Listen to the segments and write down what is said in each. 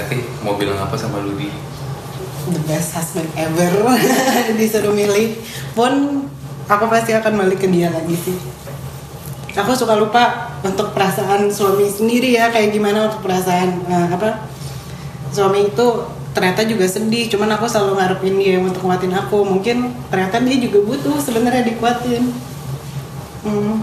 Hati mau bilang apa sama Ludi? the best husband ever. Disuruh milih. Pun aku pasti akan balik ke dia lagi sih. Aku suka lupa untuk perasaan suami sendiri ya kayak gimana untuk perasaan eh, apa suami itu ternyata juga sedih. Cuman aku selalu ngarepin dia untuk kuatin aku. Mungkin ternyata dia juga butuh sebenarnya dikuatin. Hmm.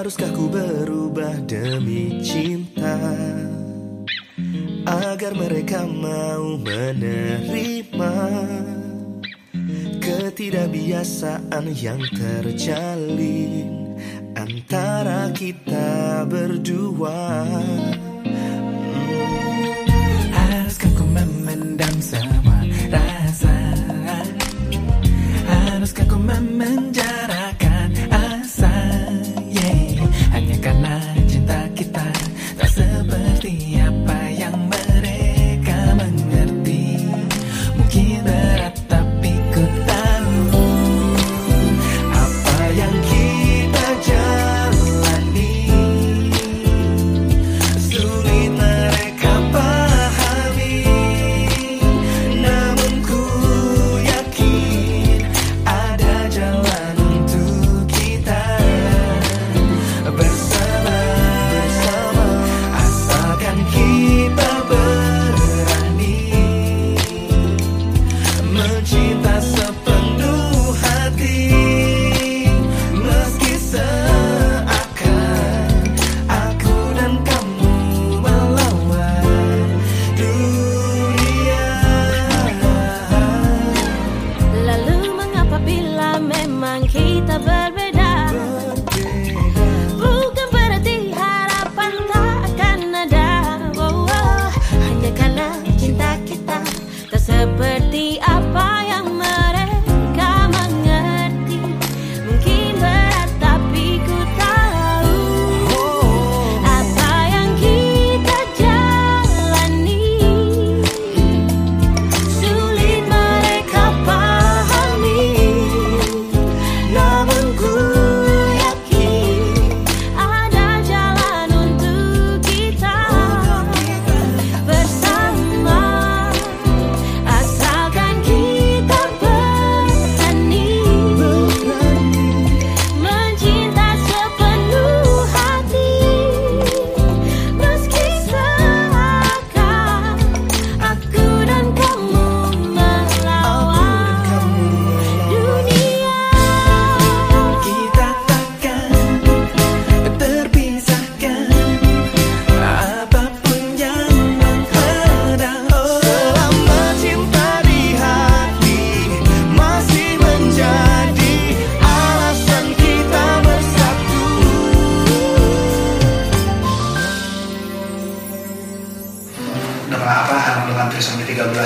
Haruskah ku berubah demi cinta? Agar mereka mau menerima Ketidakbiasaan yang terjalin Antara kita berdua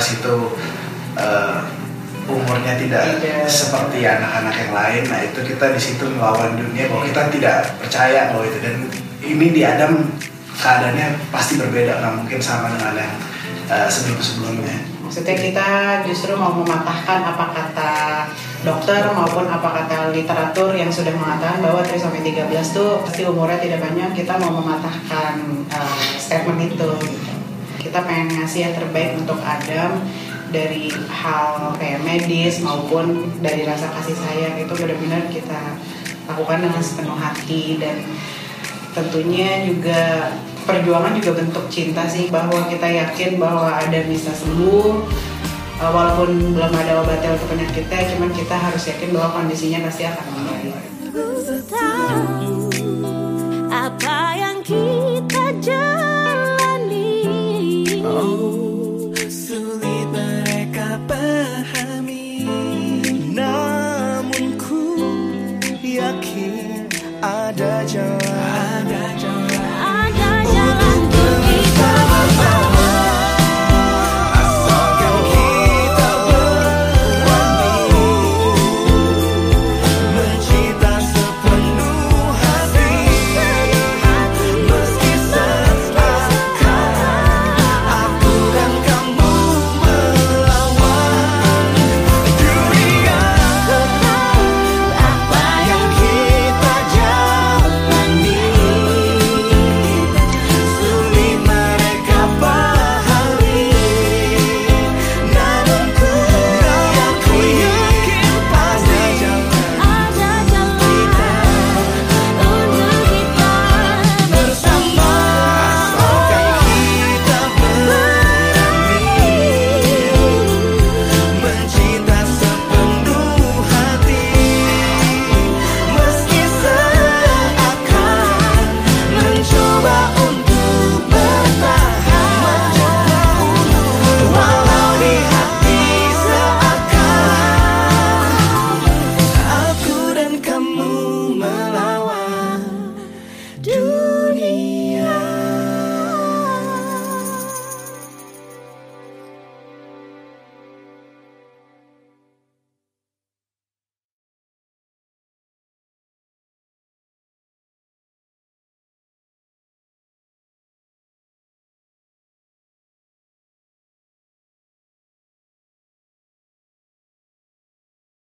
19 itu uh, umurnya tidak, yeah. seperti anak-anak yang lain. Nah itu kita di situ melawan dunia bahwa kita tidak percaya bahwa itu. Dan ini di Adam keadaannya pasti berbeda. Nah mungkin sama dengan yang uh, sebelum-sebelumnya. Maksudnya kita justru mau mematahkan apa kata dokter maupun apa kata literatur yang sudah mengatakan bahwa 3 sampai 13 tuh pasti umurnya tidak banyak. Kita mau mematahkan uh, statement itu gitu. Kita pengen ngasih yang terbaik untuk Adam dari hal kayak medis maupun dari rasa kasih sayang. Itu benar-benar kita lakukan dengan sepenuh hati dan tentunya juga perjuangan juga bentuk cinta sih bahwa kita yakin bahwa ada bisa sembuh Uh, walaupun belum ada obatnya untuk penyakitnya cuman kita harus yakin bahwa kondisinya pasti akan membaik